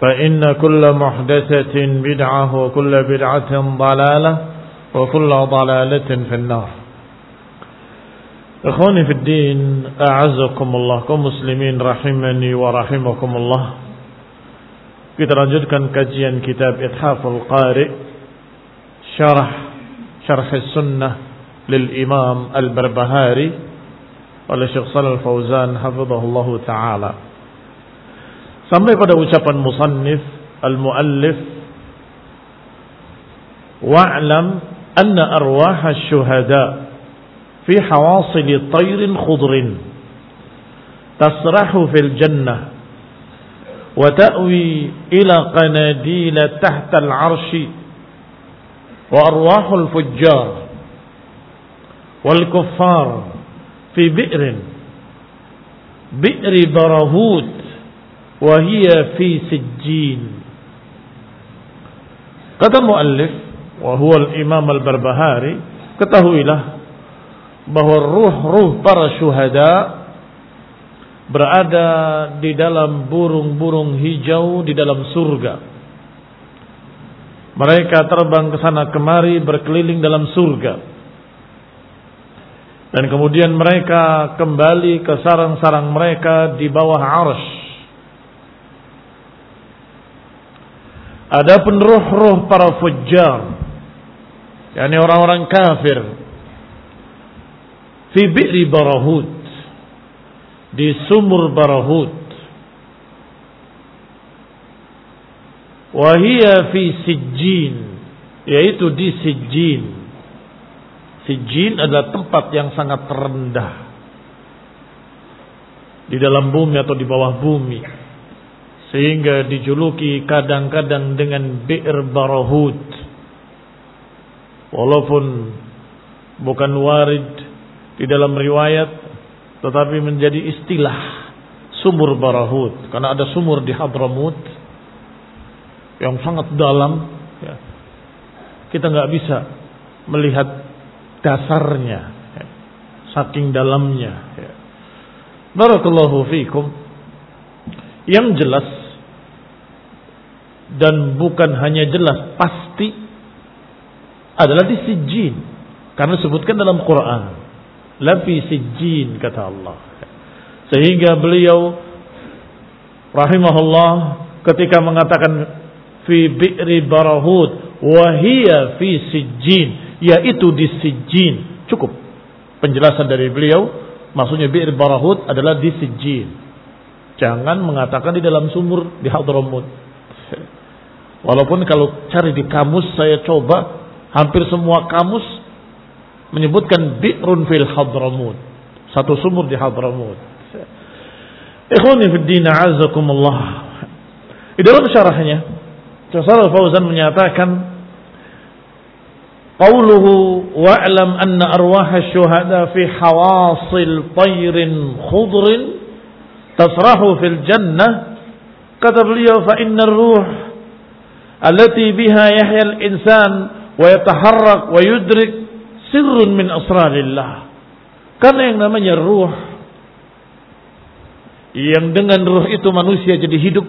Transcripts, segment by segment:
فإن كل محدثة بدعة وكل بدعة ضلالة وكل ضلالة في النار إخواني في الدين أعزكم الله كمسلمين رحمني ورحمكم الله Kita lanjutkan kajian kitab Ithaful Qari Syarah Syarh Sunnah lil Imam Al-Barbahari oleh Syekh Shalal Fauzan hafizahullah taala. Sampai pada ucapan musannif al-muallif wa'lam anna arwah asy-syuhada fi hawasil tayrin khudrin tasrahu fil jannah وتأوي إلى قناديل تحت العرش وأرواح الفجار والكفار في بئر بئر برهوت وهي في سجين kata muallif wa huwa al-imam al-barbahari ketahuilah bahwa ruh-ruh para syuhada berada di dalam burung-burung hijau di dalam surga. Mereka terbang ke sana kemari berkeliling dalam surga. Dan kemudian mereka kembali ke sarang-sarang mereka di bawah arsh. Ada penruh-ruh para fujjar. yakni orang-orang kafir. Fi bi'ri barahud di sumur Barahut. Wahia fi sijjin, yaitu di sijjin. Sijjin adalah tempat yang sangat rendah. Di dalam bumi atau di bawah bumi. Sehingga dijuluki kadang-kadang dengan Bi'r Barahut. Walaupun bukan warid di dalam riwayat tetapi menjadi istilah sumur Barahut karena ada sumur di Hadramut yang sangat dalam ya. kita nggak bisa melihat dasarnya ya. saking dalamnya ya. Barakallahu fiikum yang jelas dan bukan hanya jelas pasti adalah di sijin karena disebutkan dalam Quran lafi sijjin kata Allah. Sehingga beliau rahimahullah ketika mengatakan fi bi'ri barahud wa hiya fi sijjin yaitu di sijjin. Cukup penjelasan dari beliau maksudnya bi'ri barahud adalah di sijjin. Jangan mengatakan di dalam sumur di Hadramut walaupun kalau cari di kamus saya coba hampir semua kamus menyebutkan bi'run fil Hadramut satu sumur di Hadramut Ikhwani fi din azakumullah. Di dalam syarahnya, Syekh Fauzan menyatakan wa'lam anna arwah syuhada fi hawasil tayrin khudrin tasrahu fil jannah. Kata beliau fa inna ruh allati biha yahya al-insan wa yataharrak wa yudrik sirrun min asrarillah karena yang namanya ruh yang dengan ruh itu manusia jadi hidup,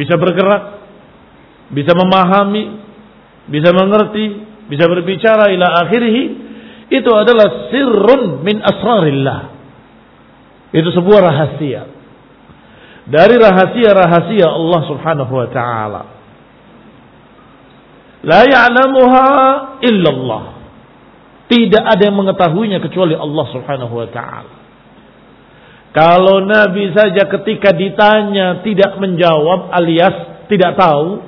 bisa bergerak, bisa memahami, bisa mengerti, bisa berbicara ila akhirih, itu adalah sirrun min asrarillah. Itu sebuah rahasia. Dari rahasia-rahasia Allah Subhanahu wa taala. La ya'lamuha illallah. Tidak ada yang mengetahuinya kecuali Allah Subhanahu wa taala. Kalau Nabi saja ketika ditanya tidak menjawab alias tidak tahu,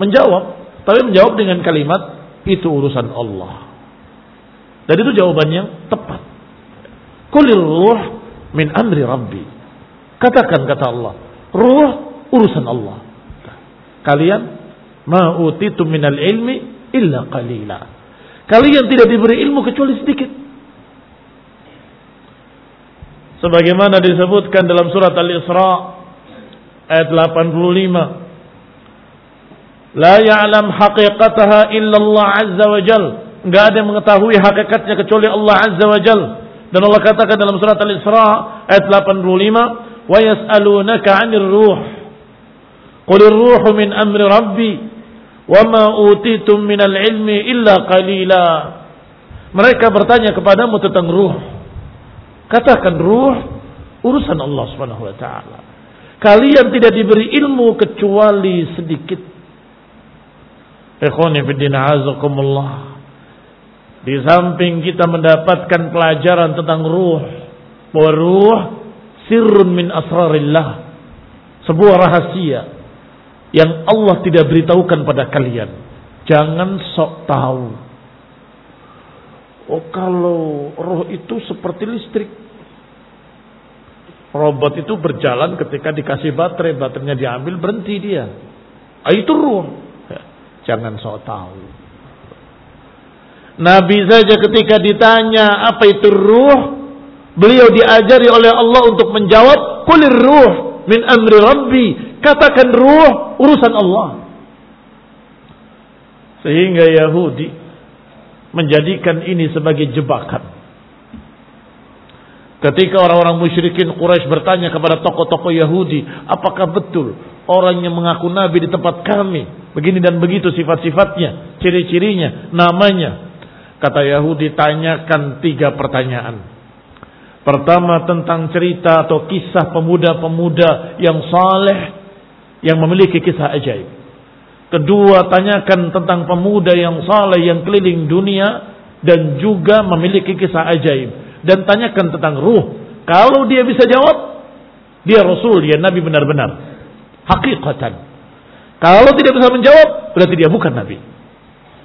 menjawab, tapi menjawab dengan kalimat itu urusan Allah. Dan itu jawabannya tepat. Kulir ruh min amri rabbi. Katakan kata Allah, ruh urusan Allah. Kalian ma'utitu minal ilmi illa qalila. Kalian tidak diberi ilmu kecuali sedikit. sebagaimana disebutkan dalam surat Al-Isra ayat 85 La ya'lam haqiqataha illa Allah azza wa jal. Enggak ada yang mengetahui hakikatnya kecuali Allah azza wa jal. Dan Allah katakan dalam surat Al-Isra ayat 85 wa yas'alunaka 'anir ruh. Qul ruhu min amri rabbi wa ma utitum minal ilmi illa qalila mereka bertanya kepadamu tentang ruh Katakan ruh urusan Allah Subhanahu wa taala. Kalian tidak diberi ilmu kecuali sedikit. Ikhwani azakumullah. Di samping kita mendapatkan pelajaran tentang ruh, bahwa ruh sirrun min asrarillah. Sebuah rahasia yang Allah tidak beritahukan pada kalian. Jangan sok tahu. Oh kalau roh itu seperti listrik. Robot itu berjalan ketika dikasih baterai, baterainya diambil berhenti dia. Ah, itu roh. Ya, jangan sok tahu. Nabi saja ketika ditanya apa itu ruh, beliau diajari oleh Allah untuk menjawab, kulir ruh min amri rabbi. Katakan ruh urusan Allah. Sehingga Yahudi menjadikan ini sebagai jebakan. Ketika orang-orang musyrikin Quraisy bertanya kepada tokoh-tokoh Yahudi, apakah betul orang yang mengaku nabi di tempat kami, begini dan begitu sifat-sifatnya, ciri-cirinya, namanya. Kata Yahudi, tanyakan tiga pertanyaan. Pertama tentang cerita atau kisah pemuda-pemuda yang saleh yang memiliki kisah ajaib. Kedua, tanyakan tentang pemuda yang saleh yang keliling dunia dan juga memiliki kisah ajaib. Dan tanyakan tentang ruh. Kalau dia bisa jawab, dia Rasul, dia Nabi benar-benar. Hakikatan. Kalau tidak bisa menjawab, berarti dia bukan Nabi.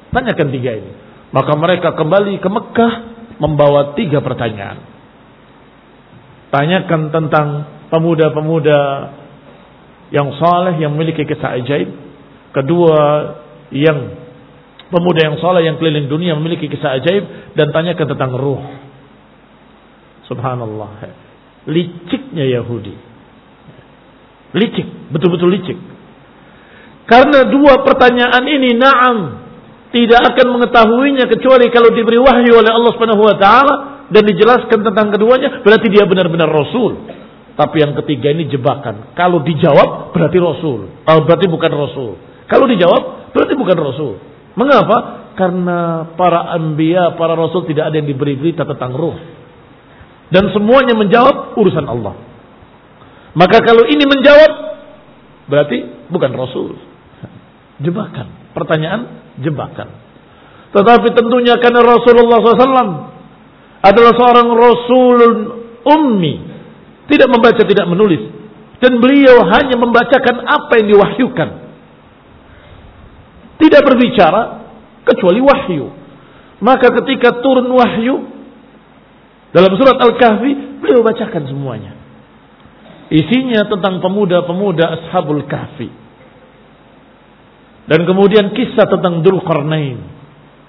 Tanyakan tiga ini. Maka mereka kembali ke Mekah membawa tiga pertanyaan. Tanyakan tentang pemuda-pemuda yang saleh yang memiliki kisah ajaib Kedua, yang pemuda yang soleh yang keliling dunia memiliki kisah ajaib dan tanyakan tentang ruh. Subhanallah. Liciknya Yahudi. Licik, betul-betul licik. Karena dua pertanyaan ini na'am tidak akan mengetahuinya kecuali kalau diberi wahyu oleh Allah Subhanahu wa taala dan dijelaskan tentang keduanya berarti dia benar-benar rasul. Tapi yang ketiga ini jebakan. Kalau dijawab berarti rasul. Oh, berarti bukan rasul. Kalau dijawab, berarti bukan Rasul. Mengapa? Karena para anbiya, para rasul tidak ada yang diberi berita tentang ruh. Dan semuanya menjawab urusan Allah. Maka kalau ini menjawab, berarti bukan rasul. Jebakan. Pertanyaan, jebakan. Tetapi tentunya karena Rasulullah SAW adalah seorang Rasul ummi. Tidak membaca, tidak menulis. Dan beliau hanya membacakan apa yang diwahyukan. Tidak berbicara kecuali wahyu. Maka ketika turun wahyu dalam surat Al-Kahfi, beliau bacakan semuanya. Isinya tentang pemuda-pemuda Ashabul Kahfi. Dan kemudian kisah tentang Dul Qarnain.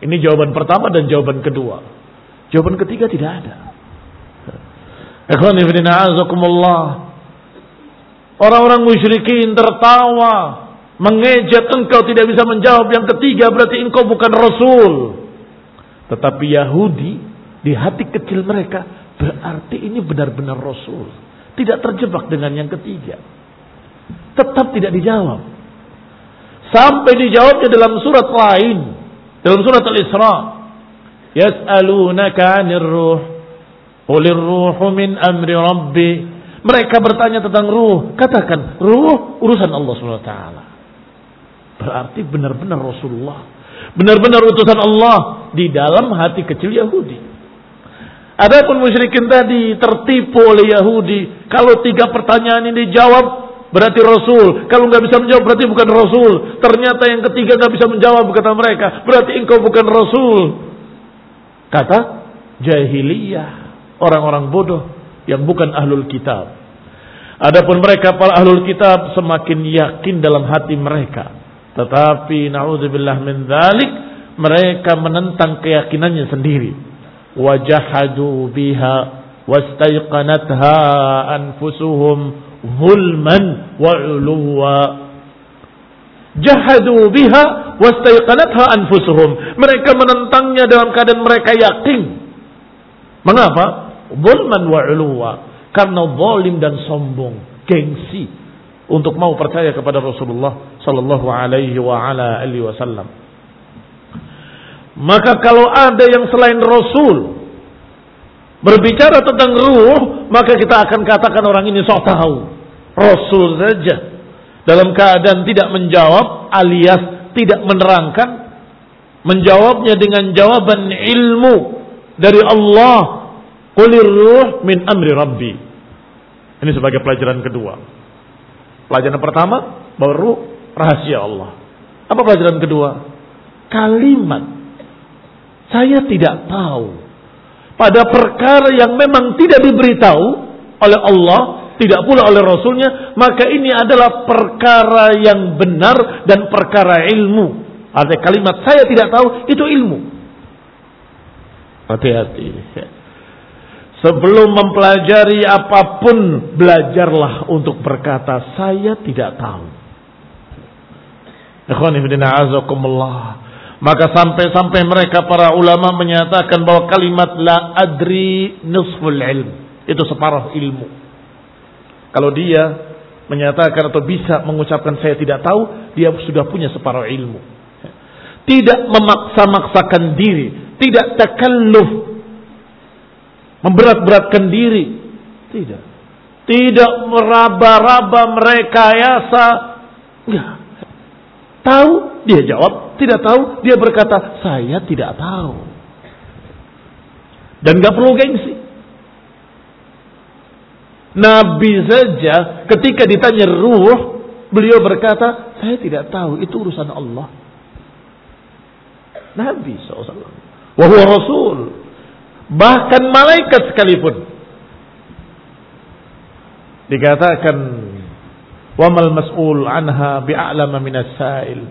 Ini jawaban pertama dan jawaban kedua. Jawaban ketiga tidak ada. Orang-orang musyrikin tertawa, mengejek engkau tidak bisa menjawab. Yang ketiga berarti engkau bukan rasul. Tetapi Yahudi di hati kecil mereka berarti ini benar-benar rasul. Tidak terjebak dengan yang ketiga. Tetap tidak dijawab. Sampai dijawabnya dalam surat lain. Dalam surat Al-Isra. Yas'alunaka 'anir ruh. Qulir ruhu min amri rabbi. Mereka bertanya tentang ruh. Katakan, ruh urusan Allah SWT. Berarti benar-benar Rasulullah. Benar-benar utusan Allah di dalam hati kecil Yahudi. Adapun musyrikin tadi tertipu oleh Yahudi. Kalau tiga pertanyaan ini dijawab, berarti Rasul. Kalau nggak bisa menjawab, berarti bukan Rasul. Ternyata yang ketiga nggak bisa menjawab, kata mereka. Berarti engkau bukan Rasul. Kata jahiliyah. Orang-orang bodoh yang bukan ahlul kitab. Adapun mereka para ahlul kitab semakin yakin dalam hati mereka. Tetapi naudzubillah min dzalik mereka menentang keyakinannya sendiri. Wajahadu biha wastaiqanatha anfusuhum zulman wa uluwa. Jahadu biha wastaiqanatha anfusuhum. Mereka menentangnya dalam keadaan mereka yakin. Mengapa? Zulman wa uluwa. Karena zalim dan sombong, gengsi untuk mau percaya kepada Rasulullah sallallahu alaihi wa ala alihi wasallam. Maka kalau ada yang selain Rasul berbicara tentang ruh, maka kita akan katakan orang ini sok tahu. Rasul saja dalam keadaan tidak menjawab alias tidak menerangkan menjawabnya dengan jawaban ilmu dari Allah Qulir ruh min amri rabbi. Ini sebagai pelajaran kedua. Pelajaran pertama, bahwa ruh rahasia Allah. Apa pelajaran kedua? Kalimat. Saya tidak tahu. Pada perkara yang memang tidak diberitahu oleh Allah, tidak pula oleh Rasulnya, maka ini adalah perkara yang benar dan perkara ilmu. Artinya kalimat saya tidak tahu, itu ilmu. Hati-hati. Sebelum mempelajari apa pun, belajarlah untuk berkata, saya tidak tahu. Maka sampai-sampai mereka para ulama menyatakan bahwa kalimat la adri nusful ilm. Itu separuh ilmu. Kalau dia menyatakan atau bisa mengucapkan saya tidak tahu, dia sudah punya separuh ilmu. Tidak memaksa-maksakan diri, tidak takalluf memberat-beratkan diri. Tidak. Tidak meraba-raba merekayasa. Enggak. Tahu, dia jawab. Tidak tahu, dia berkata, saya tidak tahu. Dan gak perlu gengsi. Nabi saja ketika ditanya ruh, beliau berkata, saya tidak tahu, itu urusan Allah. Nabi SAW. Wahyu Rasul. Bahkan malaikat sekalipun. Dikatakan wamal mas'ul anha bi'alama minas sa'il.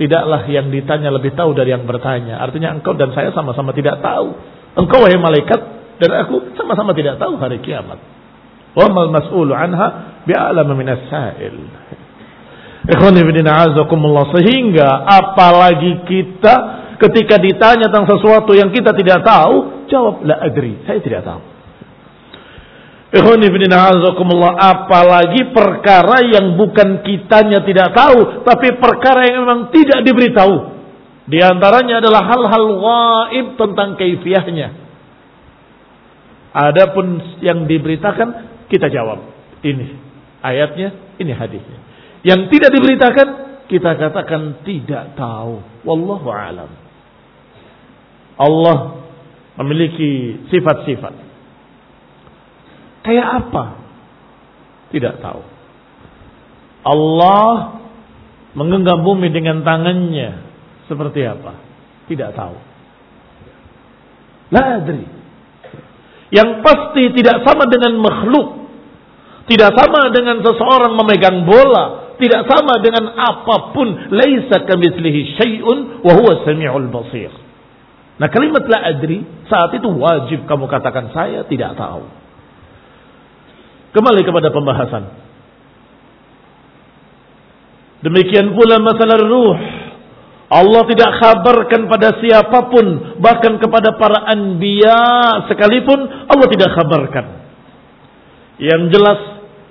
Tidaklah yang ditanya lebih tahu dari yang bertanya. Artinya engkau dan saya sama-sama tidak tahu. Engkau wahai malaikat dan aku sama-sama tidak tahu hari kiamat. Wamal mas'ul anha bi'alama minas sa'il. Sehingga apalagi kita ketika ditanya tentang sesuatu yang kita tidak tahu, Jawab, la adri. Saya tidak tahu. Apalagi perkara yang bukan kitanya tidak tahu. Tapi perkara yang memang tidak diberitahu. Di antaranya adalah hal-hal waib tentang kaifiahnya. Adapun yang diberitakan kita jawab. Ini ayatnya, ini hadisnya. Yang tidak diberitakan kita katakan tidak tahu. Wallahu alam. Allah memiliki sifat-sifat. Kayak apa? Tidak tahu. Allah menggenggam bumi dengan tangannya seperti apa? Tidak tahu. La adri. Yang pasti tidak sama dengan makhluk. Tidak sama dengan seseorang memegang bola. Tidak sama dengan apa pun. Laisa kamitslihi syai'un wa huwa samiul basir. Nah kalimat la adri saat itu wajib kamu katakan saya tidak tahu. Kembali kepada pembahasan. Demikian pula masalah ruh. Allah tidak kabarkan pada siapa pun, bahkan kepada para anbiya sekalipun Allah tidak kabarkan. Yang jelas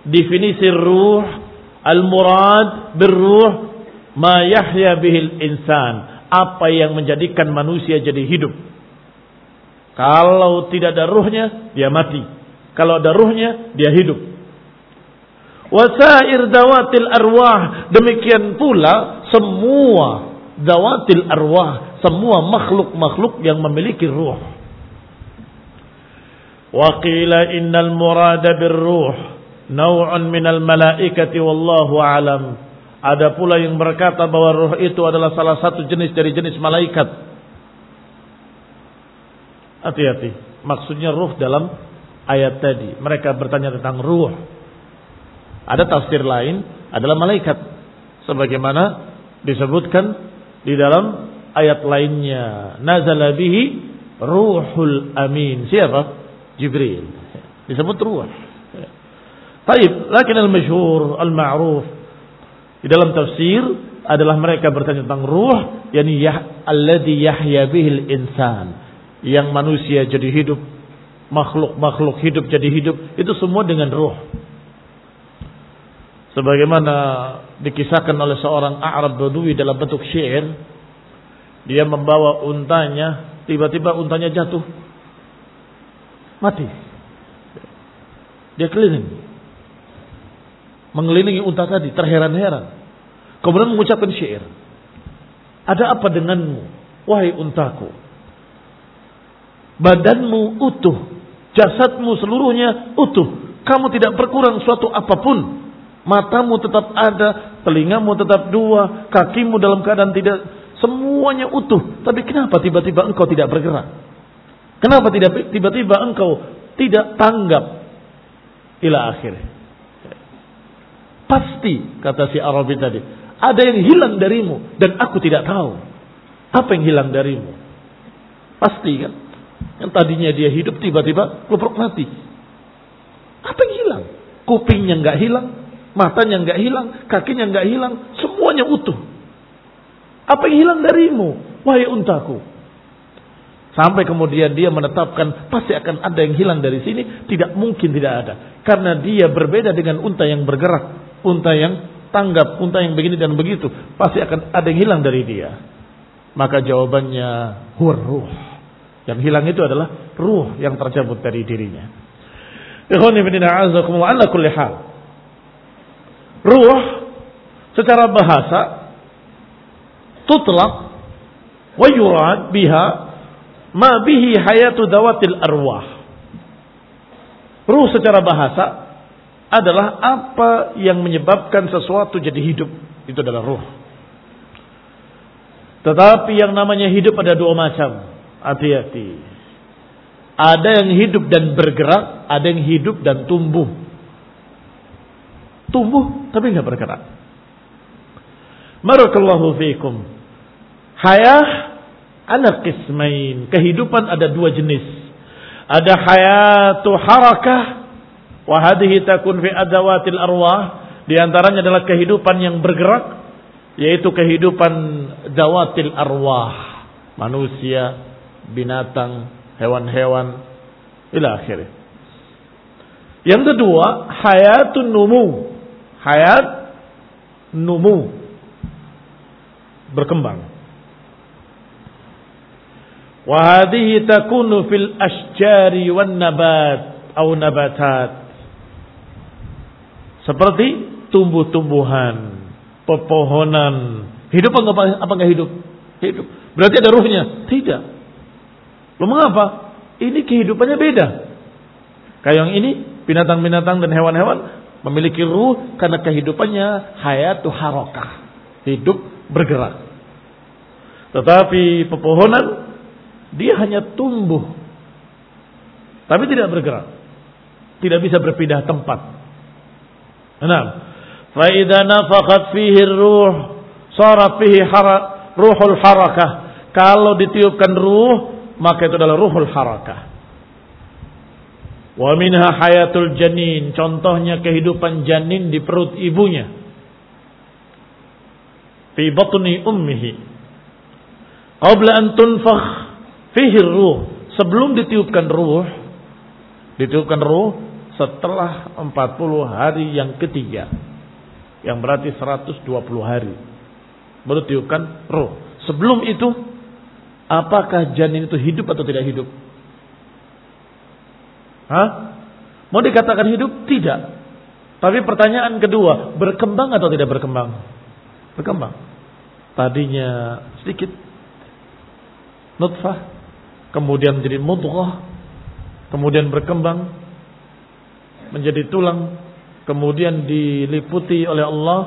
definisi ruh al-murad berruh ma yahya bihil insan, apa yang menjadikan manusia jadi hidup. Kalau tidak ada ruhnya, dia mati. Kalau ada ruhnya, dia hidup. Wasair dawatil arwah. Demikian pula semua zawatil arwah, semua makhluk-makhluk yang memiliki ruh. Wa qila innal murada birruh naw'un minal malaikati wallahu alam. Ada pula yang berkata bahwa ruh itu adalah salah satu jenis dari jenis malaikat. Hati-hati. Maksudnya ruh dalam ayat tadi. Mereka bertanya tentang ruh. Ada tafsir lain adalah malaikat. Sebagaimana disebutkan di dalam ayat lainnya. Nazala bihi ruhul amin. Siapa? Jibril. Disebut ruh. Taib, lakin al-masyhur al-ma'ruf di dalam tafsir adalah mereka bertanya tentang ruh, yakni yah, alladhi yahya bihil insan, yang manusia jadi hidup, makhluk-makhluk hidup jadi hidup, itu semua dengan ruh. Sebagaimana dikisahkan oleh seorang Arab Badui dalam bentuk syair. Dia membawa untanya, tiba-tiba untanya jatuh. Mati. Dia keliling. Mengelilingi unta tadi, terheran-heran. Kemudian mengucapkan syair. Ada apa denganmu, wahai untaku? Badanmu utuh, jasadmu seluruhnya utuh. Kamu tidak berkurang suatu apa pun Matamu tetap ada, telingamu tetap dua, kakimu dalam keadaan tidak semuanya utuh. Tapi kenapa tiba-tiba engkau tidak bergerak? Kenapa tidak tiba-tiba engkau tidak tanggap ila akhir? Pasti kata si Arabi tadi, ada yang hilang darimu dan aku tidak tahu. Apa yang hilang darimu? Pasti kan? Yang tadinya dia hidup tiba-tiba lupruk mati. Apa yang hilang? Kupingnya nggak hilang, Matanya nggak hilang, kakinya nggak hilang, semuanya utuh. Apa yang hilang darimu, wahai untaku? Sampai kemudian dia menetapkan pasti akan ada yang hilang dari sini, tidak mungkin tidak ada. Karena dia berbeda dengan unta yang bergerak, unta yang tanggap, unta yang begini dan begitu, pasti akan ada yang hilang dari dia. Maka jawabannya ruh. Yang hilang itu adalah ruh yang tercabut dari dirinya. Ruh secara bahasa tutlaq wa yurad biha ma bihi hayatu dawatil arwah. Ruh secara bahasa adalah apa yang menyebabkan sesuatu jadi hidup. Itu adalah ruh. Tetapi yang namanya hidup ada dua macam. Hati-hati. Ada yang hidup dan bergerak, ada yang hidup dan tumbuh tumbuh tapi nggak bergerak. Barakallahu fiikum. Hayah anak kismain. Kehidupan ada dua jenis. Ada hayatu harakah wa takun fi adawatil arwah. Di antaranya adalah kehidupan yang bergerak yaitu kehidupan dawatil arwah. Manusia, binatang, hewan-hewan ila akhirnya. Yang kedua, hayatun numu hayat numu berkembang. Wa hadhihi takunu fil ashjari wan nabat atau nabatat. Seperti tumbuh-tumbuhan, pepohonan. Hidup apa, apa enggak hidup? Hidup. Berarti ada ruhnya? Tidak. Lo mengapa? Ini kehidupannya beda. Kayak yang ini, binatang-binatang dan hewan-hewan memiliki ruh karena kehidupannya hayatu harokah. Hidup bergerak. Tetapi pepohonan, dia hanya tumbuh. Tapi tidak bergerak. Tidak bisa berpindah tempat. Naam. Fa idza nafakhat fihi ruh sara fihi hara, ruhul harakah. Kalau ditiupkan ruh, maka itu adalah ruhul harakah. Wa minha hayatul janin, contohnya kehidupan janin di perut ibunya. Fi batni ummihi. Qabla an tunfakh fihi ruh, sebelum ditiupkan ruh, ditiupkan ruh setelah 40 hari yang ketiga yang berarti 120 hari baru tiupkan roh. Sebelum itu apakah janin itu hidup atau tidak hidup? Hah? Mau dikatakan hidup? Tidak. Tapi pertanyaan kedua, berkembang atau tidak berkembang? Berkembang. Tadinya sedikit nutfah, kemudian menjadi mudghah, kemudian berkembang menjadi tulang, kemudian diliputi oleh Allah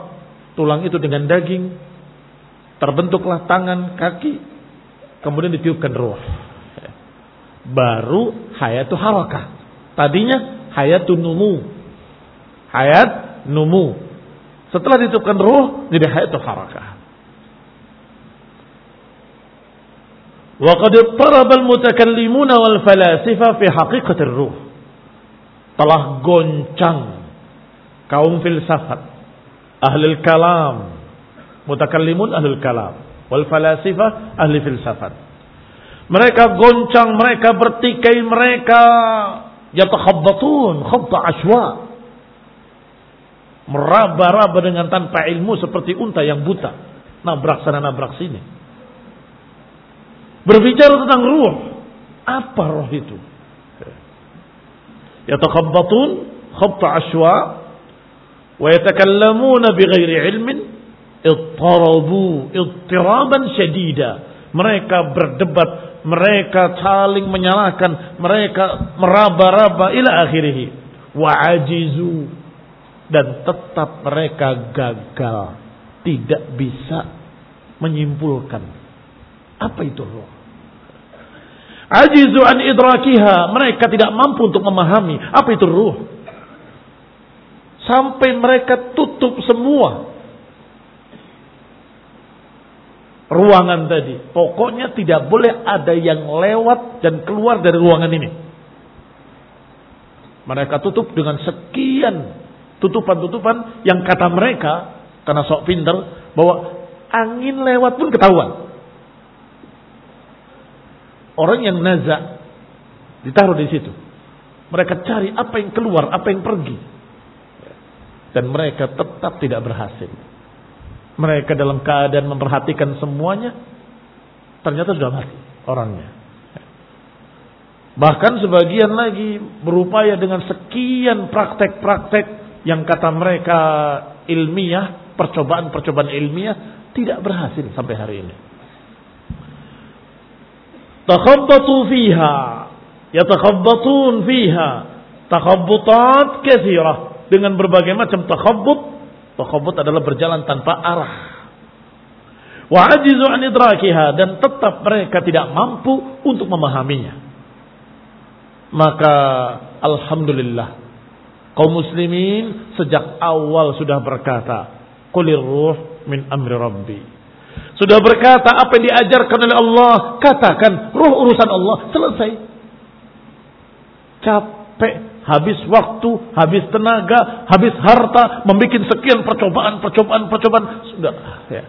tulang itu dengan daging, terbentuklah tangan, kaki, kemudian ditiupkan roh. Baru hayatu harakah. Tadinya hayatu numu. Hayat numu. Setelah ditiupkan roh, jadi hayatu harakah. وقد اضطرب المتكلمون والفلاسفة في حقيقة الروح telah goncang kaum filsafat, ahli kalam, mutakallimun ahli kalam, wal falasifah ahli filsafat. Mereka goncang, mereka bertikai, mereka yatakhabbatun khabta ashwa. Meraba-raba dengan tanpa ilmu seperti unta yang buta. Nabrak sana nabrak sini. Berbicara tentang ruh. Apa roh itu? yatakhabbatun khabta ashwa wa yatakallamuna bighairi ilmin ittarabu ittiraban syadida mereka berdebat mereka saling menyalahkan mereka meraba-raba ila akhirih. Wa ajizu dan tetap mereka gagal. Tidak bisa menyimpulkan. Apa itu roh ajizu an idrakiha mereka tidak mampu untuk memahami apa itu ruh Sampai mereka tutup semua ruangan tadi. Pokoknya tidak boleh ada yang lewat dan keluar dari ruangan ini. Mereka tutup dengan sekian tutupan-tutupan yang kata mereka karena sok pinter bahwa angin lewat pun ketahuan. Orang yang nazak ditaruh di situ. Mereka cari apa yang keluar, apa yang pergi dan mereka tetap tidak berhasil. Mereka dalam keadaan memperhatikan semuanya, ternyata sudah mati orangnya. Bahkan sebagian lagi berupaya dengan sekian praktek-praktek yang kata mereka ilmiah, percobaan-percobaan ilmiah tidak berhasil sampai hari ini. Takhabbatu fiha, yatakhabbatun fiha, takhabbutat kathirah dengan berbagai macam takhabbut. Takhabbut adalah berjalan tanpa arah. Wa ajizu an idrakiha dan tetap mereka tidak mampu untuk memahaminya. Maka alhamdulillah kaum muslimin sejak awal sudah berkata, "Qulir ruh min amri rabbi." Sudah berkata apa yang diajarkan oleh Allah, katakan ruh urusan Allah, selesai. Capek habis waktu, habis tenaga, habis harta, membuat sekian percobaan, percobaan, percobaan. Sudah. Ya.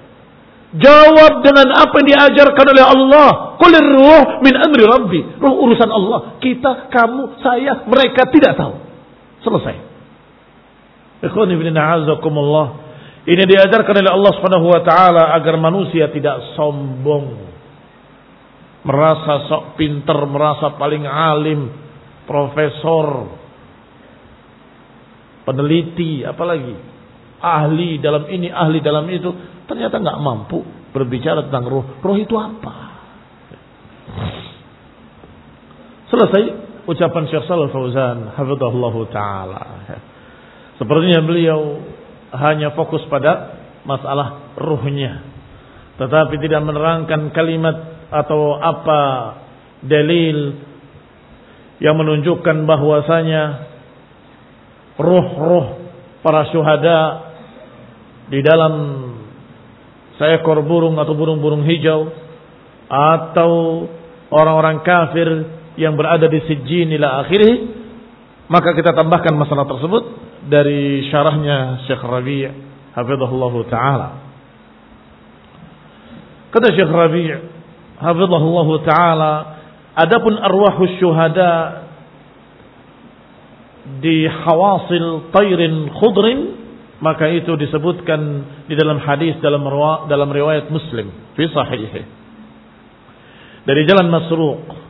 Jawab dengan apa yang diajarkan oleh Allah. Kulir ruh min amri rabbi. Ruh urusan Allah. Kita, kamu, saya, mereka tidak tahu. Selesai. Ini diajarkan oleh Allah Subhanahu wa taala agar manusia tidak sombong. merasa sok pinter, merasa paling alim, profesor, peneliti, apalagi ahli dalam ini, ahli dalam itu, ternyata nggak mampu berbicara tentang roh. Roh itu apa? Selesai ucapan Syekh Shalal Fauzan, hafizahullah taala. Sepertinya beliau hanya fokus pada masalah ruhnya, tetapi tidak menerangkan kalimat atau apa dalil yang menunjukkan bahwasanya roh-roh para syuhada di dalam seekor burung atau burung-burung hijau atau orang-orang kafir yang berada di sijin ila akhirih maka kita tambahkan masalah tersebut dari syarahnya Syekh Rabi' hafizahullah taala. Kata Syekh Rabi' hafizahullah taala adapun arwahus syuhada di hawasil tayrin khudrin maka itu disebutkan di dalam hadis dalam dalam riwayat Muslim fi sahih. Dari jalan Masruq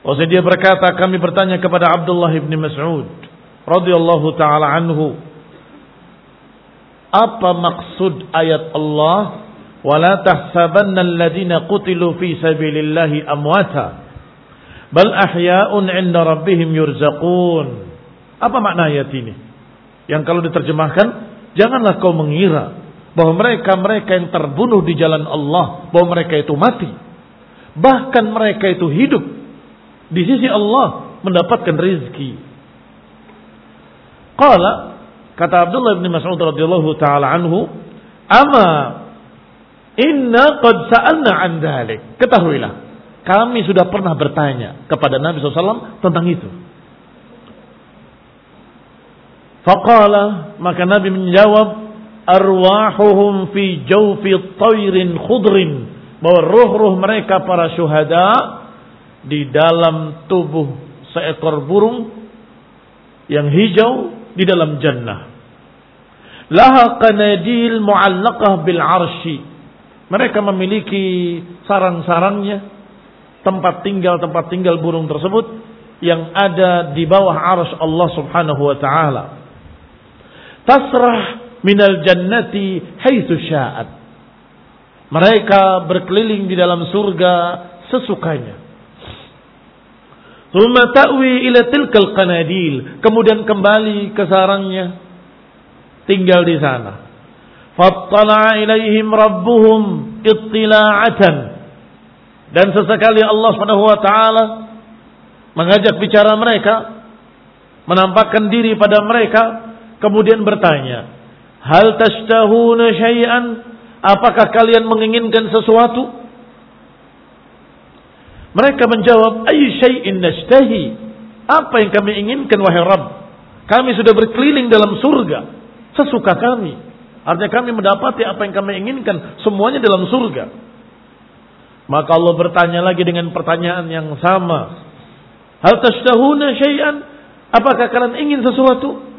dia berkata kami bertanya kepada Abdullah bin Mas'ud radhiyallahu taala anhu. Apa maksud ayat Allah? Wala tahsabanna alladziina qutilu fi sabilillahi amwata. Bal ahya'un 'inda rabbihim yurzaqun. Apa makna ayat ini? Yang kalau diterjemahkan janganlah kau mengira bahwa mereka-mereka yang terbunuh di jalan Allah bahwa mereka itu mati. Bahkan mereka itu hidup. Di sisi Allah mendapatkan rezeki qala kata Abdullah bin Mas'ud radhiyallahu taala anhu ama Inna qad sa'alna an dhalik. Ketahuilah, kami sudah pernah bertanya kepada Nabi SAW tentang itu. Faqala, maka Nabi menjawab, arwahuhum fi jawfi tayrin khudrin. Bahwa ruh-ruh mereka para syuhada di dalam tubuh seekor burung yang hijau di dalam jannah. Laha qanadil mu'allaqah bil arshi mereka memiliki sarang-sarangnya, tempat tinggal-tempat tinggal burung tersebut yang ada di bawah arus Allah Subhanahu wa taala. Tasrah minal jannati haitsu sya'at. Mereka berkeliling di dalam surga sesukanya. Thumma ta'wi ila tilkal qanadil, kemudian kembali ke sarangnya tinggal di sana. Fattala ilaihim rabbuhum ittila'atan. Dan sesekali Allah Subhanahu wa taala mengajak bicara mereka, menampakkan diri pada mereka, kemudian bertanya, "Hal tashtahuna syai'an?" Apakah kalian menginginkan sesuatu? Mereka menjawab, "Ayy syai'in nashtahi?" Apa yang kami inginkan wahai Rabb? Kami sudah berkeliling dalam surga sesuka kami. Artinya kami mendapati apa yang kami inginkan. Semuanya dalam surga. Maka Allah bertanya lagi dengan pertanyaan yang sama. Hal tashtahuna syai'an? Apakah kalian ingin sesuatu?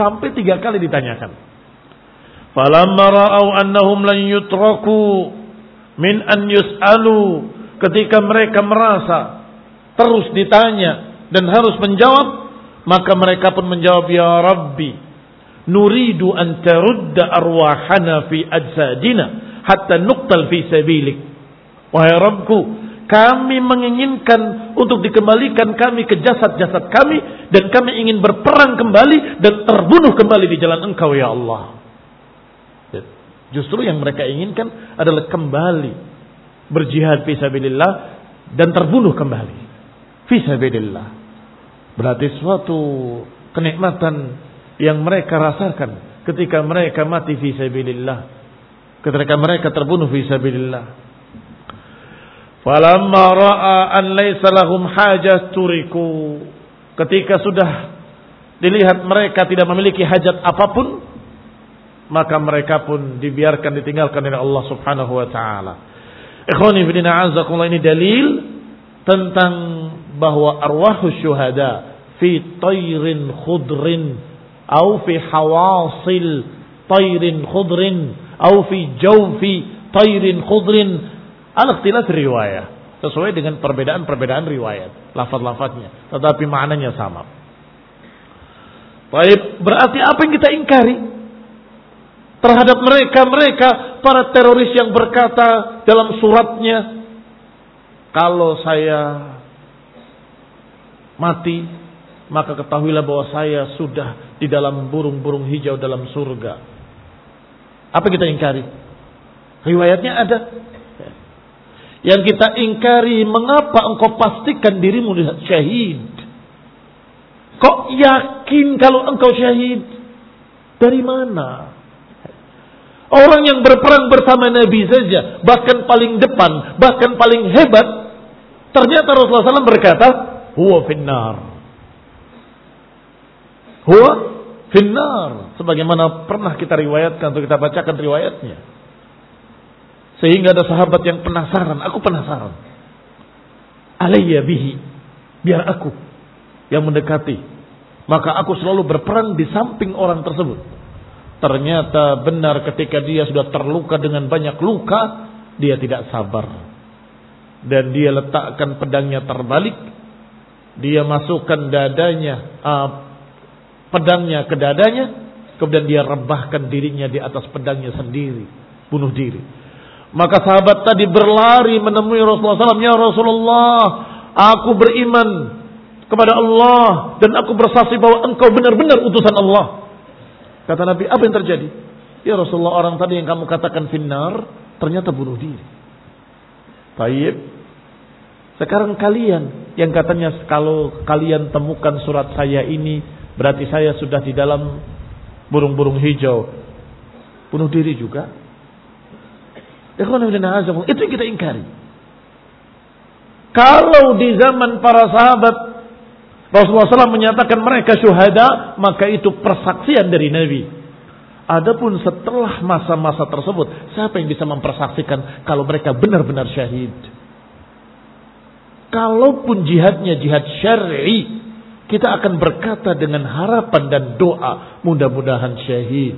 Sampai tiga kali ditanyakan. Falamma ra'au annahum lan yutraku min an yus'alu. Ketika mereka merasa terus ditanya dan harus menjawab, maka mereka pun menjawab, Ya Rabbi, nuridu an tarudda arwahana fi ajsadina hatta nuqtal fi sabilik. Wahai Rabbku, kami menginginkan untuk dikembalikan kami ke jasad-jasad kami dan kami ingin berperang kembali dan terbunuh kembali di jalan Engkau ya Allah. Justru yang mereka inginkan adalah kembali berjihad fi sabilillah dan terbunuh kembali. Fi sabilillah. Berarti suatu kenikmatan yang mereka rasakan ketika mereka mati fi sabilillah ketika mereka terbunuh fi sabilillah falamma ra'a an laysa lahum hajat turiku ketika sudah dilihat mereka tidak memiliki hajat apa pun maka mereka pun dibiarkan ditinggalkan oleh Allah Subhanahu wa taala. Ikhwani fi azakumullah ini dalil tentang bahwa arwahus syuhada fi tayrin khudrin atau fi hawasil tayrin khudrin atau fi jawfi tayrin khudrin al-ikhtilaf riwayah sesuai dengan perbedaan-perbedaan riwayat lafaz-lafaznya tetapi maknanya sama. Baik, berarti apa yang kita ingkari? Terhadap mereka-mereka, para teroris yang berkata dalam suratnya, kalau saya mati, maka ketahuilah bahwa saya sudah di dalam burung-burung hijau dalam surga. Apa kita ingkari? Riwayatnya ada. Yang kita ingkari, mengapa engkau pastikan dirimu syahid? Kok yakin kalau engkau syahid? Dari mana? Orang yang berperang bersama Nabi saja, bahkan paling depan, bahkan paling hebat, ternyata Rasulullah SAW berkata, huwa finnar. Huwa finnar. Sebagaimana pernah kita riwayatkan atau kita bacakan riwayatnya. Sehingga ada sahabat yang penasaran. Aku penasaran. Alayya bihi. Biar aku yang mendekati. Maka aku selalu berperang di samping orang tersebut. Ternyata benar ketika dia sudah terluka dengan banyak luka. Dia tidak sabar. Dan dia letakkan pedangnya terbalik dia masukkan dadanya, uh, pedangnya ke dadanya, kemudian dia rebahkan dirinya di atas pedangnya sendiri, bunuh diri. Maka sahabat tadi berlari menemui Rasulullah SAW, Ya Rasulullah, aku beriman kepada Allah dan aku bersaksi bahwa engkau benar-benar utusan Allah. Kata Nabi, apa yang terjadi? Ya Rasulullah, orang tadi yang kamu katakan finnar, ternyata bunuh diri. Taib. Sekarang kalian yang katanya kalau kalian temukan surat saya ini berarti saya sudah di dalam burung-burung hijau. Bunuh diri juga. Itu yang kita ingkari. Kalau di zaman para sahabat Rasulullah SAW menyatakan mereka syuhada, maka itu persaksian dari Nabi. Adapun setelah masa-masa tersebut, siapa yang bisa mempersaksikan kalau mereka benar-benar syahid? Kalaupun jihadnya jihad syar'i, kita akan berkata dengan harapan dan doa, mudah-mudahan syahid.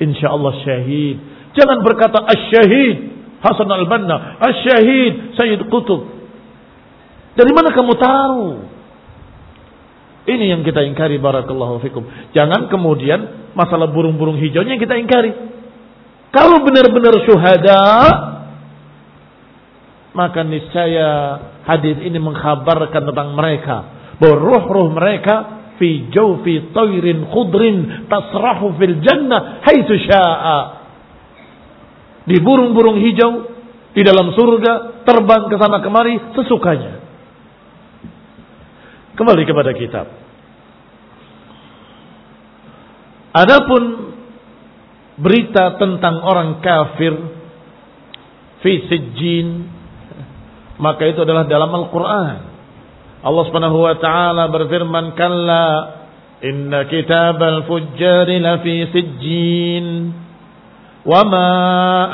Insya Allah syahid. Jangan berkata asyahid Hasan al-Banna, asyahid Sayyid Qutub. Dari mana kamu tahu? Ini yang kita ingkari barakallahu fikum. Jangan kemudian masalah burung-burung hijaunya kita ingkari. Kalau benar-benar syuhada, maka niscaya hadis ini mengkhabarkan tentang mereka bahwa ruh-ruh mereka fi jawfi tayrin khudrin tasrahu fil jannah haitsu syaa di burung-burung hijau di dalam surga terbang ke sana kemari sesukanya Kembali kepada kitab. Adapun berita tentang orang kafir fisijin maka itu adalah dalam Al-Qur'an. Allah Subhanahu wa taala berfirman kalla inna kitabal fujjari lafi sijjin wama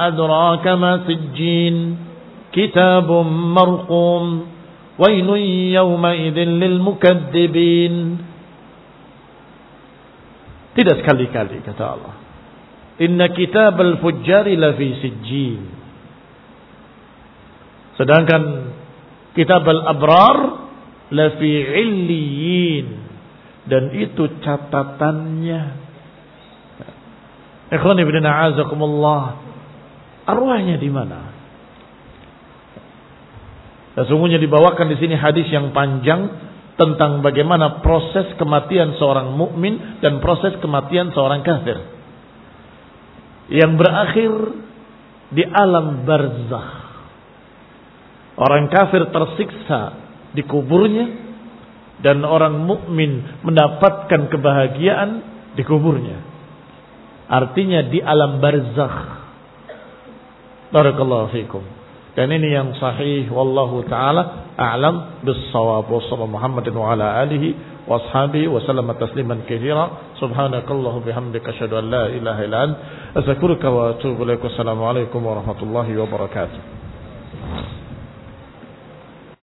adraka ma sijjin kitabum marqum Wailun yawma'idhin lil. Tidak sekali-kali kata Allah. Inna kitab al-fujjari lafi sijjin. Sedangkan kitab al-abrar lafi illiyin. Dan itu catatannya. Ikhwan ibn a'azakumullah. Arwahnya di mana? Sesungguhnya dibawakan di sini hadis yang panjang tentang bagaimana proses kematian seorang mukmin dan proses kematian seorang kafir. Yang berakhir di alam barzakh. Orang kafir tersiksa di kuburnya dan orang mukmin mendapatkan kebahagiaan di kuburnya. Artinya di alam barzakh. Barakallahu fikum. Dan ini yang sahih wallahu taala a'lam bis-shawab wa sallallahu Muhammadin wa ala alihi wa ashabihi wa sallama tasliman katsira subhanakallahu bihamdika asyhadu an la ilaha illa anta astaghfiruka wa atubu ilaik. Assalamu alaikum warahmatullahi wabarakatuh